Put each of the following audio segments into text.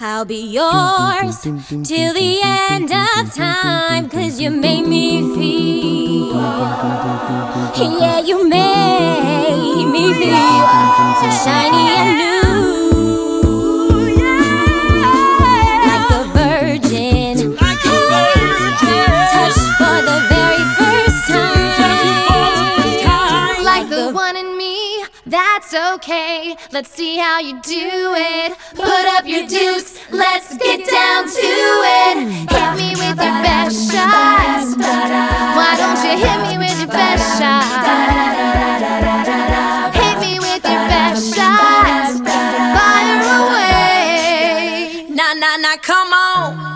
I'll be yours till the end of time. Cause you made me feel. Yeah, you made that's okay. Let's see how you do it. Put up your dukes, let's get down to it. Hit me with your best shot. Why don't you hit me with your best shot? Hit me with your best shot. Fire away. Na na na, come on.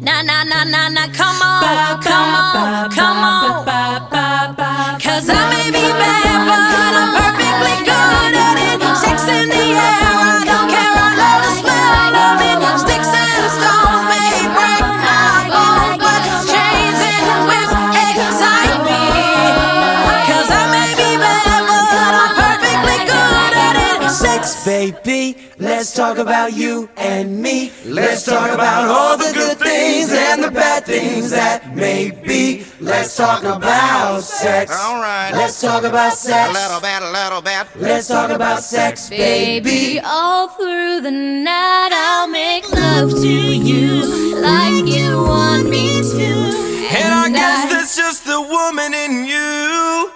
Na na na na na, come on, come on, come on. Let's talk about you and me. Let's talk about all the good things and the bad things that may be. Let's talk about sex. All right. Let's talk about sex. A sex. little bit, a little bit. Let's talk about sex, baby. Baby, all through the night I'll make love to you like you want me to. And I guess that's just the woman in you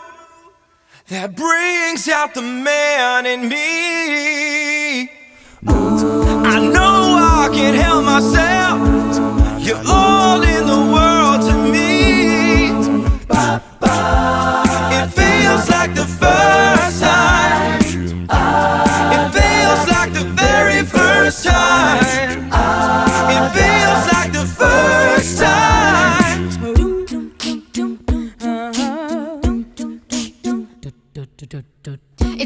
that brings out the man in me. I know I can't help myself. You're all in the world to me. It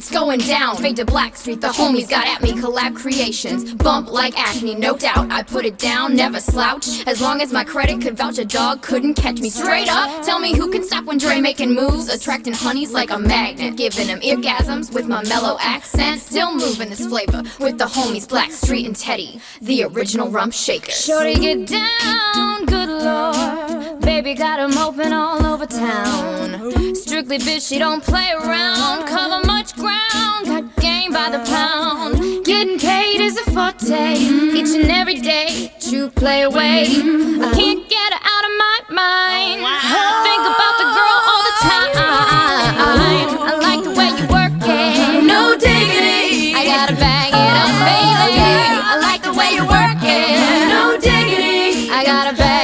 It's going down, fade to Blackstreet. The homies got at me, collab creations. Bump like acne, no doubt. I put it down, never slouch. As long as my credit could vouch, a dog couldn't catch me. Straight up, tell me who can stop when Dre making moves. Attracting honeys like a magnet, giving them orgasms with my mellow accent. Still moving this flavor with the homies Blackstreet and Teddy, the original rump shakers. Shorty, get down, good lord. Baby got 'em open all over town. Strictly bitch, she don't play around. Cover forte. Each and every day, to play away. I can't get her out of my mind. I think about the girl all the time. I like the way you work it. No diggity. I gotta bag it up, baby. I like the way you work it. No diggity. I gotta bag